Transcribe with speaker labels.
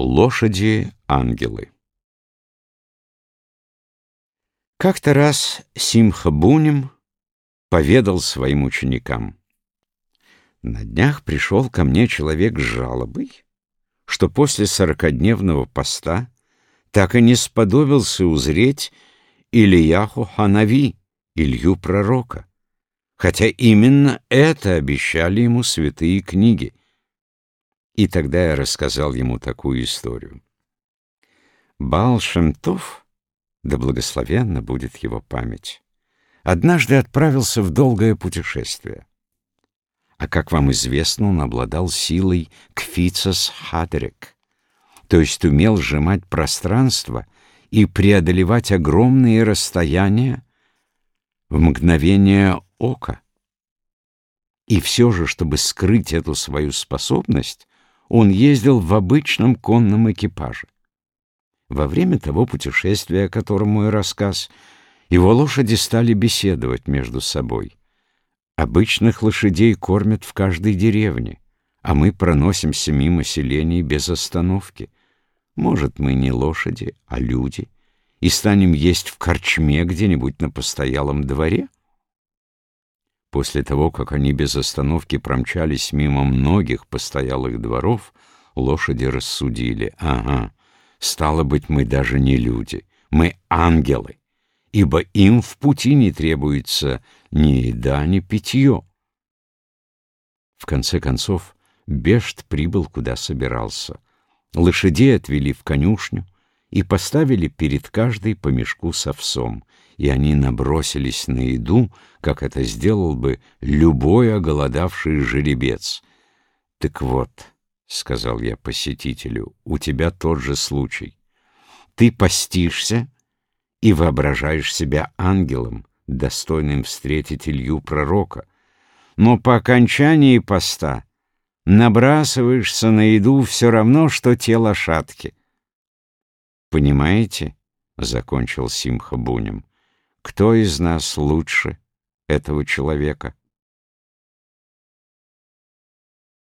Speaker 1: Лошади-ангелы Как-то раз Симха Бунем поведал своим ученикам. На днях пришел ко мне человек с жалобой, что после сорокодневного поста так и не сподобился узреть Ильяху Ханави, Илью Пророка, хотя именно это обещали ему святые книги. И тогда я рассказал ему такую историю. Баал Шемтов, да благословенна будет его память, однажды отправился в долгое путешествие. А как вам известно, он обладал силой кфицас хадрик, то есть умел сжимать пространство и преодолевать огромные расстояния в мгновение ока. И все же, чтобы скрыть эту свою способность, он ездил в обычном конном экипаже. Во время того путешествия, о котором мой рассказ, его лошади стали беседовать между собой. Обычных лошадей кормят в каждой деревне, а мы проносимся мимо селений без остановки. Может, мы не лошади, а люди, и станем есть в корчме где-нибудь на постоялом дворе? После того, как они без остановки промчались мимо многих постоялых дворов, лошади рассудили, ага, стало быть, мы даже не люди, мы ангелы, ибо им в пути не требуется ни еда, ни питье. В конце концов, Бешт прибыл, куда собирался. Лошадей отвели в конюшню и поставили перед каждой по мешку с овсом — и они набросились на еду, как это сделал бы любой оголодавший жеребец. «Так вот», — сказал я посетителю, — «у тебя тот же случай. Ты постишься и воображаешь себя ангелом, достойным встретить Илью пророка, но по окончании поста набрасываешься на еду все равно, что те лошадки». «Понимаете?» — закончил Симха Бунем. Кто из нас лучше этого человека?